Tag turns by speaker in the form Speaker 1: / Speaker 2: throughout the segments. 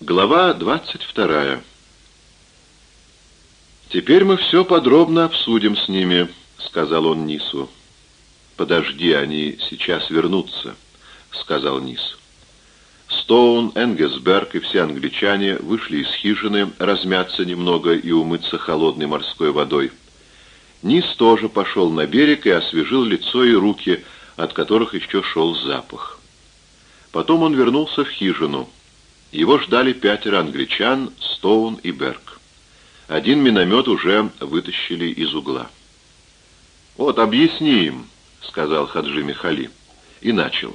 Speaker 1: Глава 22. «Теперь мы все подробно обсудим с ними», — сказал он Нису. «Подожди, они сейчас вернутся», — сказал Нис. Стоун, Энгесберг и все англичане вышли из хижины размяться немного и умыться холодной морской водой. Нис тоже пошел на берег и освежил лицо и руки, от которых еще шел запах. Потом он вернулся в хижину. Его ждали пятеро англичан, Стоун и Берг. Один миномет уже вытащили из угла. «Вот, объясни им», — сказал Хаджи Михали, и начал.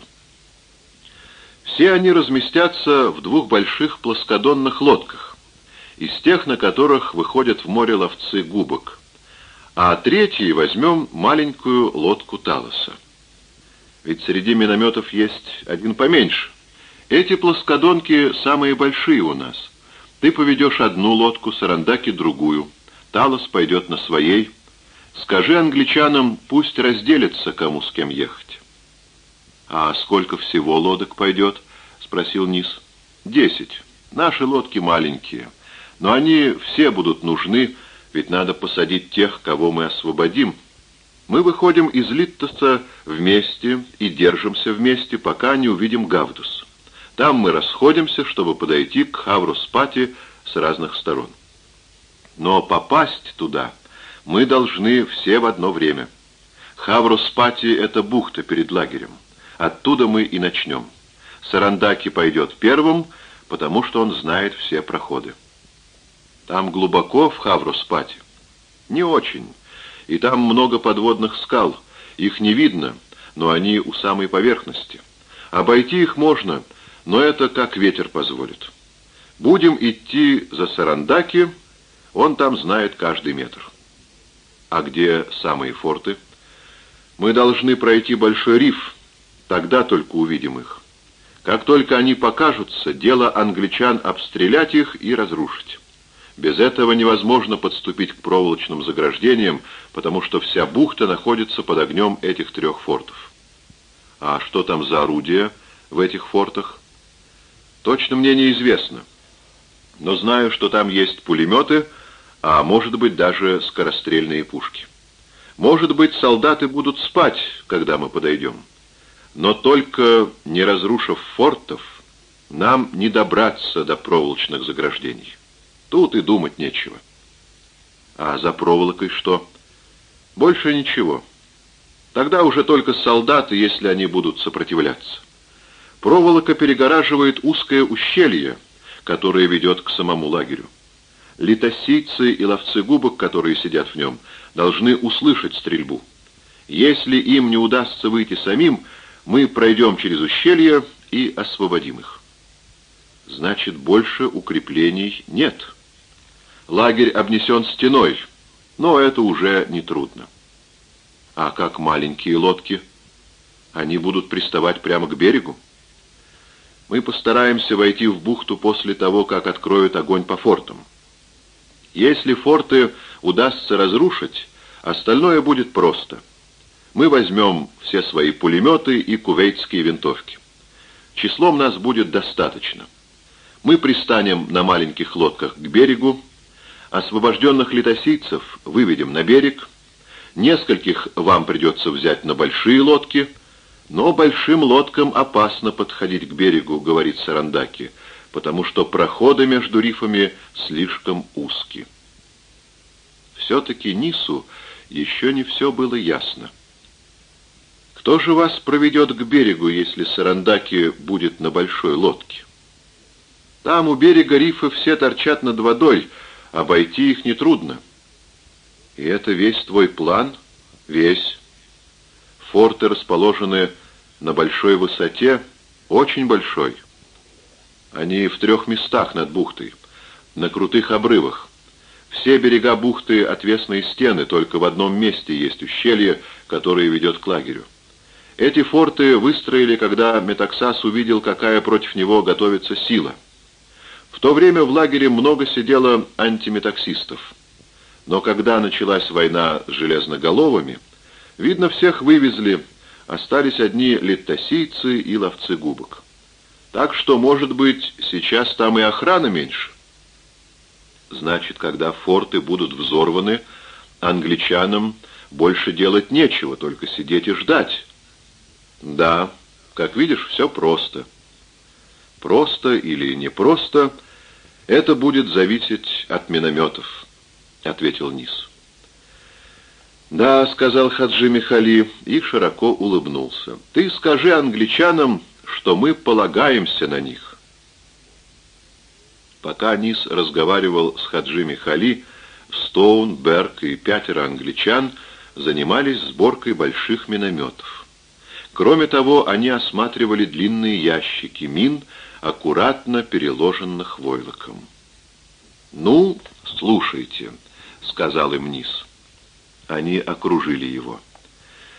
Speaker 1: Все они разместятся в двух больших плоскодонных лодках, из тех, на которых выходят в море ловцы губок, а третьей возьмем маленькую лодку Талоса. Ведь среди минометов есть один поменьше. Эти плоскодонки самые большие у нас. Ты поведешь одну лодку, Сарандаки другую. Талос пойдет на своей. Скажи англичанам, пусть разделятся, кому с кем ехать. «А сколько всего лодок пойдет?» — спросил Низ. «Десять. Наши лодки маленькие. Но они все будут нужны, ведь надо посадить тех, кого мы освободим. Мы выходим из Литтоса вместе и держимся вместе, пока не увидим Гавдус. Там мы расходимся, чтобы подойти к Хавруспати с разных сторон. Но попасть туда мы должны все в одно время. Хавруспати — это бухта перед лагерем. Оттуда мы и начнем. Сарандаки пойдет первым, потому что он знает все проходы. Там глубоко в Хавруспати? Не очень. И там много подводных скал. Их не видно, но они у самой поверхности. Обойти их можно, но это как ветер позволит. Будем идти за Сарандаки, он там знает каждый метр. А где самые форты? Мы должны пройти большой риф, Тогда только увидим их. Как только они покажутся, дело англичан обстрелять их и разрушить. Без этого невозможно подступить к проволочным заграждениям, потому что вся бухта находится под огнем этих трех фортов. А что там за орудия в этих фортах? Точно мне неизвестно. Но знаю, что там есть пулеметы, а может быть даже скорострельные пушки. Может быть, солдаты будут спать, когда мы подойдем. Но только не разрушив фортов, нам не добраться до проволочных заграждений. Тут и думать нечего. А за проволокой что? Больше ничего. Тогда уже только солдаты, если они будут сопротивляться. Проволока перегораживает узкое ущелье, которое ведет к самому лагерю. Литосийцы и ловцы губок, которые сидят в нем, должны услышать стрельбу. Если им не удастся выйти самим, мы пройдем через ущелье и освободим их. Значит, больше укреплений нет. Лагерь обнесен стеной, но это уже нетрудно. А как маленькие лодки? Они будут приставать прямо к берегу? Мы постараемся войти в бухту после того, как откроют огонь по фортам. Если форты удастся разрушить, остальное будет просто — мы возьмем все свои пулеметы и кувейтские винтовки. Числом нас будет достаточно. Мы пристанем на маленьких лодках к берегу, освобожденных летосийцев выведем на берег, нескольких вам придется взять на большие лодки, но большим лодкам опасно подходить к берегу, говорит Сарандаки, потому что проходы между рифами слишком узкие. Все-таки Нису еще не все было ясно. Кто же вас проведет к берегу, если Сарандаки будет на большой лодке? Там у берега рифы все торчат над водой, обойти их нетрудно. И это весь твой план? Весь. Форты расположены на большой высоте, очень большой. Они в трех местах над бухтой, на крутых обрывах. Все берега бухты — отвесные стены, только в одном месте есть ущелье, которое ведет к лагерю. Эти форты выстроили, когда Метаксас увидел, какая против него готовится сила. В то время в лагере много сидело антиметаксистов. Но когда началась война с железноголовыми, видно, всех вывезли, остались одни литтосийцы и ловцы губок. Так что, может быть, сейчас там и охрана меньше. Значит, когда форты будут взорваны, англичанам больше делать нечего, только сидеть и ждать. Да, как видишь, все просто. Просто или не просто, это будет зависеть от минометов, ответил Низ. «Да», — сказал Хаджи Михали и широко улыбнулся. «Ты скажи англичанам, что мы полагаемся на них». Пока Низ разговаривал с Хаджи Михали, Стоун, Берг и пятеро англичан занимались сборкой больших минометов. Кроме того, они осматривали длинные ящики мин, аккуратно переложенных войлоком. «Ну, слушайте», — сказал им Низ. Они окружили его.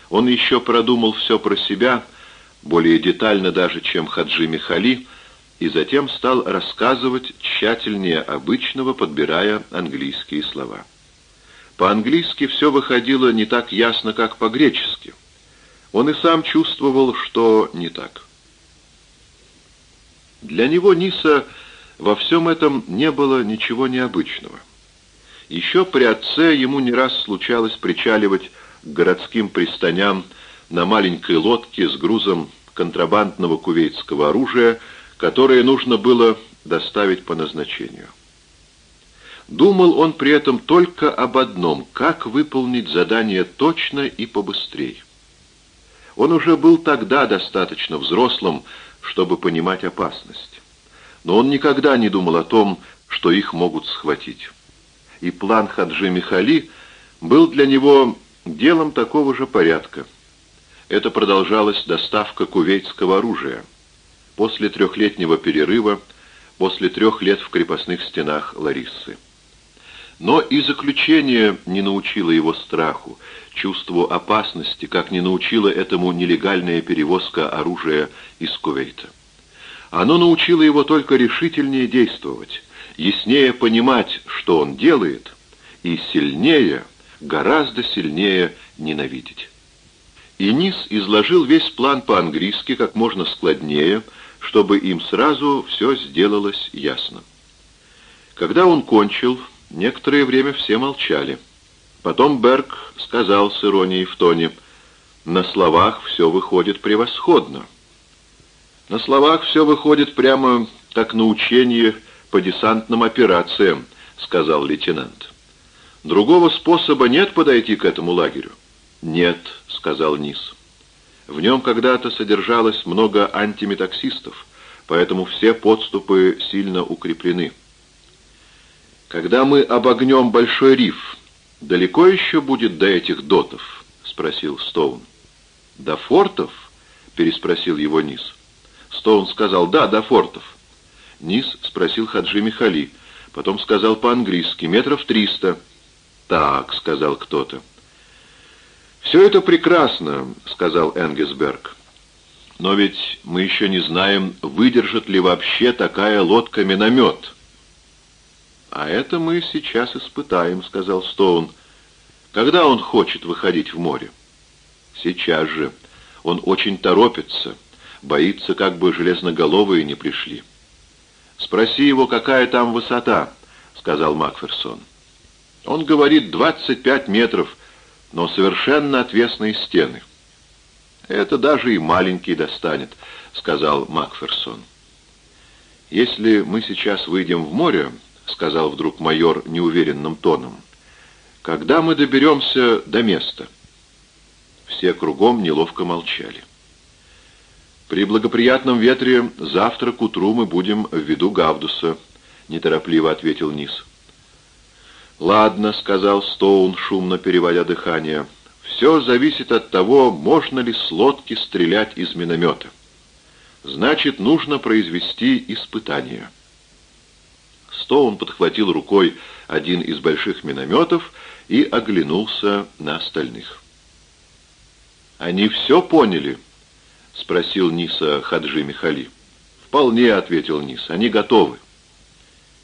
Speaker 1: Он еще продумал все про себя, более детально даже, чем Хаджи Михали, и затем стал рассказывать тщательнее обычного, подбирая английские слова. По-английски все выходило не так ясно, как по-гречески. Он и сам чувствовал, что не так. Для него Ниса во всем этом не было ничего необычного. Еще при отце ему не раз случалось причаливать к городским пристаням на маленькой лодке с грузом контрабандного кувейтского оружия, которое нужно было доставить по назначению. Думал он при этом только об одном — как выполнить задание точно и побыстрее. Он уже был тогда достаточно взрослым, чтобы понимать опасность. Но он никогда не думал о том, что их могут схватить и план Хаджи Михали был для него делом такого же порядка. Это продолжалась доставка кувейтского оружия. После трехлетнего перерыва, после трех лет в крепостных стенах Лариссы. Но и заключение не научило его страху, чувству опасности, как не научила этому нелегальная перевозка оружия из Кувейта. Оно научило его только решительнее действовать, яснее понимать, что он делает, и сильнее, гораздо сильнее ненавидеть. И Низ изложил весь план по-английски как можно складнее, чтобы им сразу все сделалось ясно. Когда он кончил, некоторое время все молчали. Потом Берг сказал с иронией в тоне, «На словах все выходит превосходно». «На словах все выходит прямо как на учение по десантным операциям», — сказал лейтенант. «Другого способа нет подойти к этому лагерю?» «Нет», — сказал Низ. «В нем когда-то содержалось много антиметаксистов, поэтому все подступы сильно укреплены». «Когда мы обогнем Большой риф, далеко еще будет до этих дотов?» — спросил Стоун. «До фортов?» — переспросил его Низ. Стоун сказал «Да, до фортов». Низ спросил Хаджи Михали. Потом сказал по-английски «метров триста». «Так», — сказал кто-то. «Все это прекрасно», — сказал Энгесберг. «Но ведь мы еще не знаем, выдержит ли вообще такая лодка миномет». «А это мы сейчас испытаем», — сказал Стоун. «Когда он хочет выходить в море?» «Сейчас же. Он очень торопится, боится, как бы железноголовые не пришли». «Спроси его, какая там высота», — сказал Макферсон. «Он говорит 25 метров, но совершенно отвесные стены». «Это даже и маленький достанет», — сказал Макферсон. «Если мы сейчас выйдем в море», — сказал вдруг майор неуверенным тоном, — «когда мы доберемся до места?» Все кругом неловко молчали. «При благоприятном ветре завтра к утру мы будем в виду Гавдуса», — неторопливо ответил Низ. «Ладно», — сказал Стоун, шумно переводя дыхание. «Все зависит от того, можно ли с лодки стрелять из миномета. Значит, нужно произвести испытание». Стоун подхватил рукой один из больших минометов и оглянулся на остальных. «Они все поняли?» — спросил Ниса Хаджи Михали. «Вполне», — ответил Нис, — «они готовы».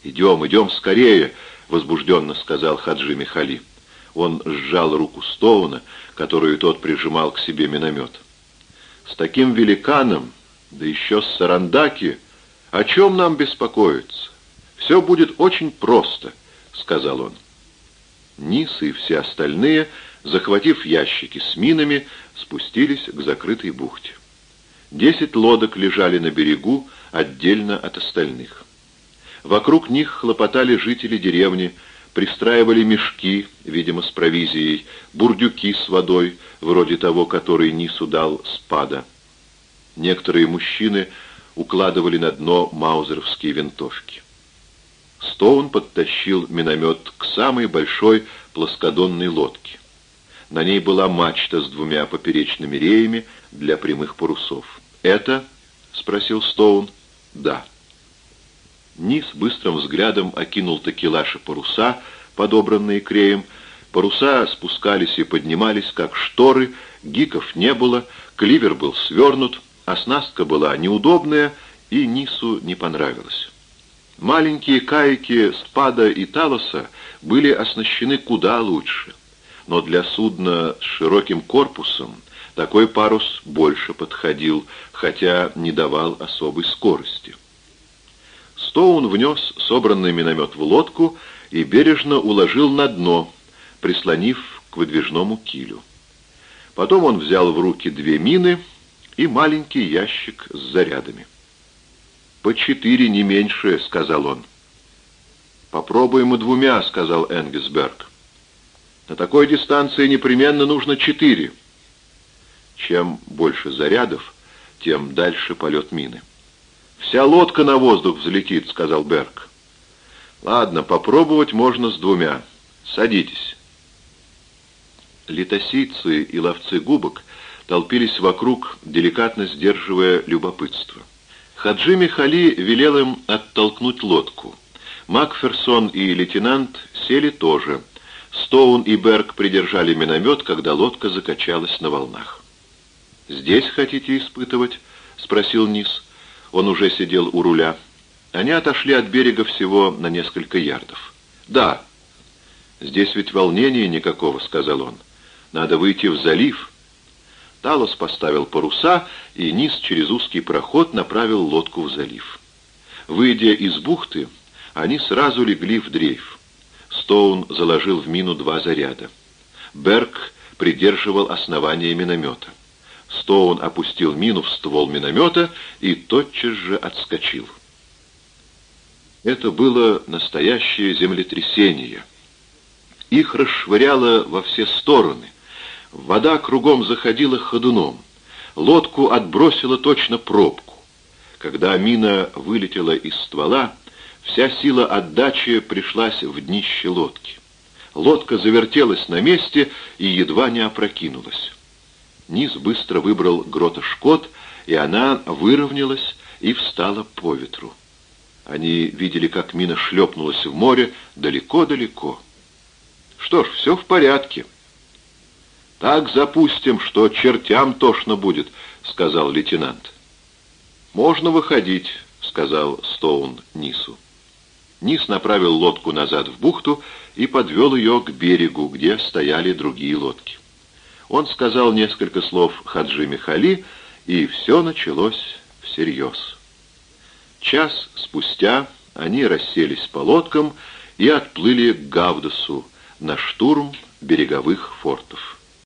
Speaker 1: «Идем, идем скорее», — возбужденно сказал Хаджи Михали. Он сжал руку Стоуна, которую тот прижимал к себе миномет. «С таким великаном Да еще с Сарандаки. О чем нам беспокоиться? Все будет очень просто, сказал он. Низ и все остальные, захватив ящики с минами, спустились к закрытой бухте. Десять лодок лежали на берегу, отдельно от остальных. Вокруг них хлопотали жители деревни, пристраивали мешки, видимо, с провизией, бурдюки с водой, вроде того, который Нису дал спада. Некоторые мужчины укладывали на дно маузеровские винтовки. Стоун подтащил миномет к самой большой плоскодонной лодке. На ней была мачта с двумя поперечными реями для прямых парусов. «Это?» — спросил Стоун. «Да». Низ быстрым взглядом окинул такелаж паруса, подобранные креем. Паруса спускались и поднимались, как шторы, гиков не было, кливер был свернут, оснастка была неудобная, и Нису не понравилась. Маленькие кайки Спада и Талоса были оснащены куда лучше, но для судна с широким корпусом такой парус больше подходил, хотя не давал особой скорости. Стоун внес собранный миномет в лодку и бережно уложил на дно, прислонив к выдвижному килю. Потом он взял в руки две мины и маленький ящик с зарядами. «По четыре, не меньше», — сказал он. «Попробуем и двумя», — сказал Энгесберг. «На такой дистанции непременно нужно четыре». Чем больше зарядов, тем дальше полет мины. «Вся лодка на воздух взлетит», — сказал Берг. «Ладно, попробовать можно с двумя. Садитесь». Литосийцы и ловцы губок толпились вокруг, деликатно сдерживая любопытство. Хаджи Михали велел им оттолкнуть лодку. Макферсон и лейтенант сели тоже. Стоун и Берг придержали миномет, когда лодка закачалась на волнах. «Здесь хотите испытывать?» — спросил Низ. Он уже сидел у руля. Они отошли от берега всего на несколько ярдов. «Да». «Здесь ведь волнения никакого», — сказал он. «Надо выйти в залив». Талос поставил паруса, и Низ через узкий проход направил лодку в залив. Выйдя из бухты, они сразу легли в дрейф. Стоун заложил в мину два заряда. Берг придерживал основание миномета. Стоун опустил мину в ствол миномета и тотчас же отскочил. Это было настоящее землетрясение. Их расшвыряло во все стороны. Вода кругом заходила ходуном. Лодку отбросила точно пробку. Когда мина вылетела из ствола, вся сила отдачи пришлась в днище лодки. Лодка завертелась на месте и едва не опрокинулась. Низ быстро выбрал грота Шкот, и она выровнялась и встала по ветру. Они видели, как мина шлепнулась в море далеко-далеко. Что ж, все в порядке. «Так запустим, что чертям тошно будет», — сказал лейтенант. «Можно выходить», — сказал Стоун Нису. Нис направил лодку назад в бухту и подвел ее к берегу, где стояли другие лодки. Он сказал несколько слов Хаджи Михали, и все началось всерьез. Час спустя они расселись по лодкам и отплыли к Гавдасу на штурм береговых фортов.